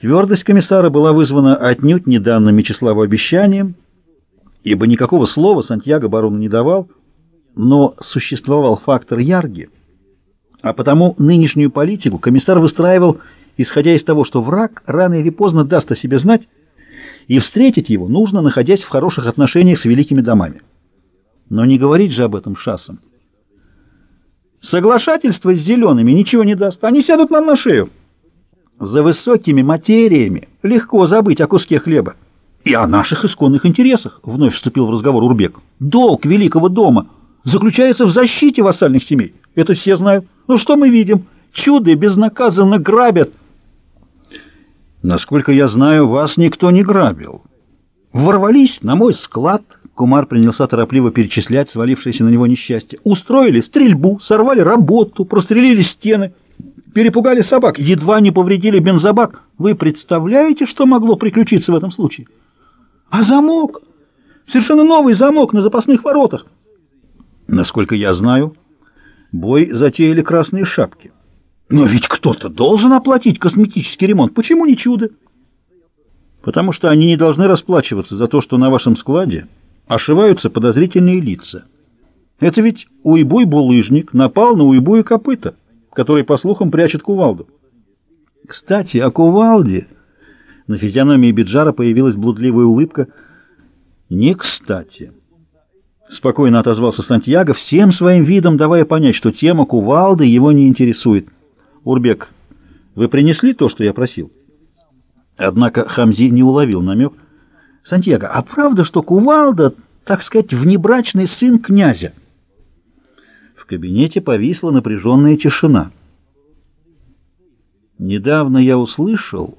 Твердость комиссара была вызвана отнюдь не данным Мечиславу обещанием, ибо никакого слова Сантьяго барону не давал, но существовал фактор Ярги, а потому нынешнюю политику комиссар выстраивал, исходя из того, что враг рано или поздно даст о себе знать, и встретить его нужно, находясь в хороших отношениях с великими домами. Но не говорить же об этом шасам. Соглашательство с зелеными ничего не даст, они сядут нам на шею. За высокими материями легко забыть о куске хлеба. И о наших исконных интересах, вновь вступил в разговор Урбек. Долг великого дома заключается в защите вассальных семей. Это все знают. Ну что мы видим? Чуды безнаказанно грабят. Насколько я знаю, вас никто не грабил. Ворвались на мой склад. Кумар принялся торопливо перечислять свалившееся на него несчастье. Устроили стрельбу, сорвали работу, прострелили стены, перепугали собак, едва не повредили бензобак. Вы представляете, что могло приключиться в этом случае? А замок? Совершенно новый замок на запасных воротах. Насколько я знаю, бой затеяли красные шапки. Но ведь кто-то должен оплатить косметический ремонт. Почему не чудо? Потому что они не должны расплачиваться за то, что на вашем складе ошиваются подозрительные лица. Это ведь уйбуй-булыжник напал на уйбуй копыта, который, по слухам, прячет кувалду. Кстати, о кувалде... На физиономии Биджара появилась блудливая улыбка. «Не кстати». Спокойно отозвался Сантьяго, всем своим видом давая понять, что тема кувалды его не интересует. «Урбек, вы принесли то, что я просил?» Однако Хамзи не уловил намек. «Сантьяго, а правда, что кувалда, так сказать, внебрачный сын князя?» Кабинете повисла напряженная тишина. «Недавно я услышал...»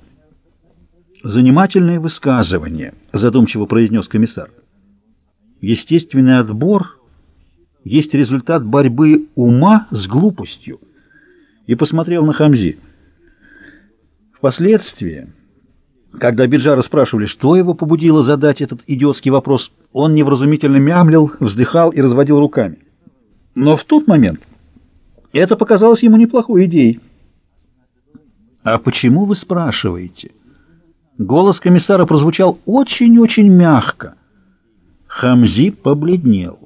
«Занимательное высказывание», — задумчиво произнес комиссар. «Естественный отбор есть результат борьбы ума с глупостью» и посмотрел на Хамзи. Впоследствии, когда Биджара спрашивали, что его побудило задать этот идиотский вопрос, он невразумительно мямлил, вздыхал и разводил руками. Но в тот момент это показалось ему неплохой идеей. «А почему вы спрашиваете?» Голос комиссара прозвучал очень-очень мягко. Хамзи побледнел.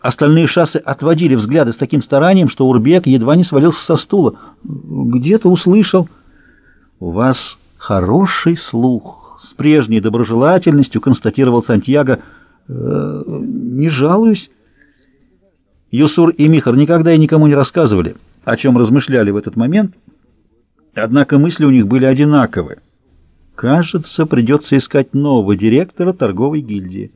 Остальные шассы отводили взгляды с таким старанием, что Урбек едва не свалился со стула. «Где-то услышал...» «У вас хороший слух», — с прежней доброжелательностью констатировал Сантьяго. «Э, «Не жалуюсь». Юсур и Михар никогда и никому не рассказывали, о чем размышляли в этот момент, однако мысли у них были одинаковые. Кажется, придется искать нового директора торговой гильдии.